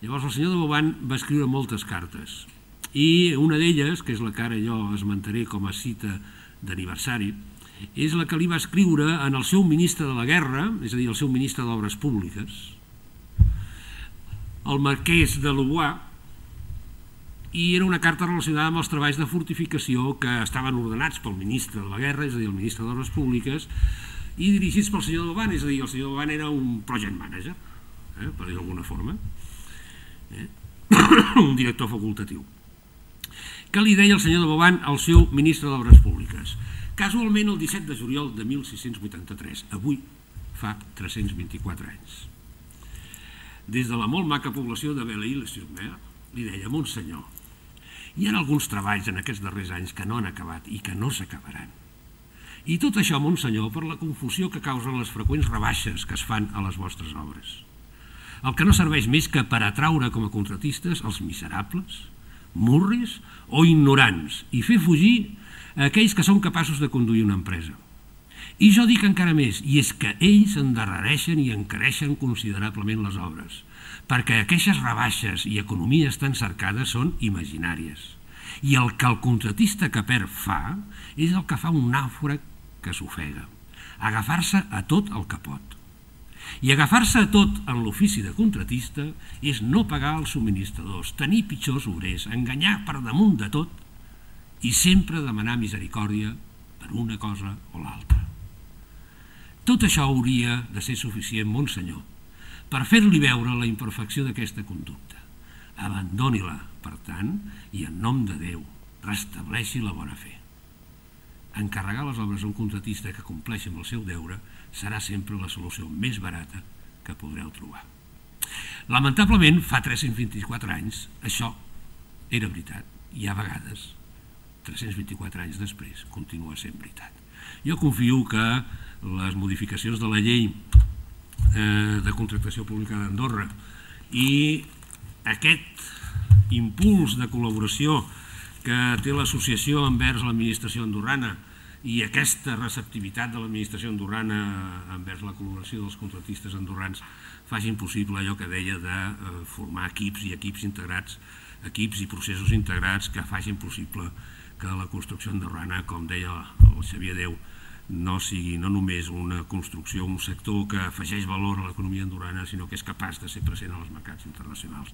Llavors el senyor de Boban va escriure moltes cartes i una d'elles, que és la que ara jo esmentaré com a cita d'aniversari, és la que li va escriure en el seu ministre de la guerra, és a dir, el seu ministre d'Obres Públiques, el marquès de Louvois, i era una carta relacionada amb els treballs de fortificació que estaven ordenats pel ministre de la guerra, és a dir, el ministre d'Obres Públiques, i dirigits pel senyor Doban, és a dir, el senyor Doban era un project manager, eh, per dir d'alguna forma? un director facultatiu. Què li deia el senyor de Boban al seu ministre d'Obres Públiques? Casualment el 17 de juliol de 1683, avui fa 324 anys. Des de la molt maca població de Belle-Île-sur-Mer li deia, Monsenyor, hi ha alguns treballs en aquests darrers anys que no han acabat i que no s'acabaran. I tot això, Monsenyor, per la confusió que causen les freqüents rebaixes que es fan a les vostres obres. El que no serveix més que per atraure com a contratistes els miserables, murris o ignorants i fer fugir aquells que són capaços de conduir una empresa. I jo dic encara més, i és que ells endarrereixen i encareixen considerablement les obres, perquè aquestes rebaixes i economies tan cercades són imaginàries. I el que el contratista que perd fa és el que fa un nàufrag que s'ofega, agafar-se a tot el que pot. I agafar-se a tot en l'ofici de contratista és no pagar els subministradors, tenir pitjors obrers, enganyar per damunt de tot i sempre demanar misericòrdia per una cosa o l'altra. Tot això hauria de ser suficient, Monsenyor, per fer-li veure la imperfecció d'aquesta conducta. Abandoni-la, per tant, i en nom de Déu, restableixi la bona fe. Encarregar les obres a un contratista que compleixi amb el seu deure serà sempre la solució més barata que podreu trobar. Lamentablement, fa 324 anys, això era veritat, i a vegades, 324 anys després, continua sent veritat. Jo confio que les modificacions de la llei eh, de contractació pública d'Andorra i aquest impuls de col·laboració que té l'associació envers l'administració andorrana i aquesta receptivitat de l'administració andorrana envers la col·laboració dels contractistes andorrans facin possible allò que deia de eh, formar equips i equips integrats, equips i processos integrats que facin possible que la construcció andorrana, com deia el Xavier Déu, no sigui no només una construcció, un sector que afegeix valor a l'economia andorrana, sinó que és capaç de ser present en els mercats internacionals.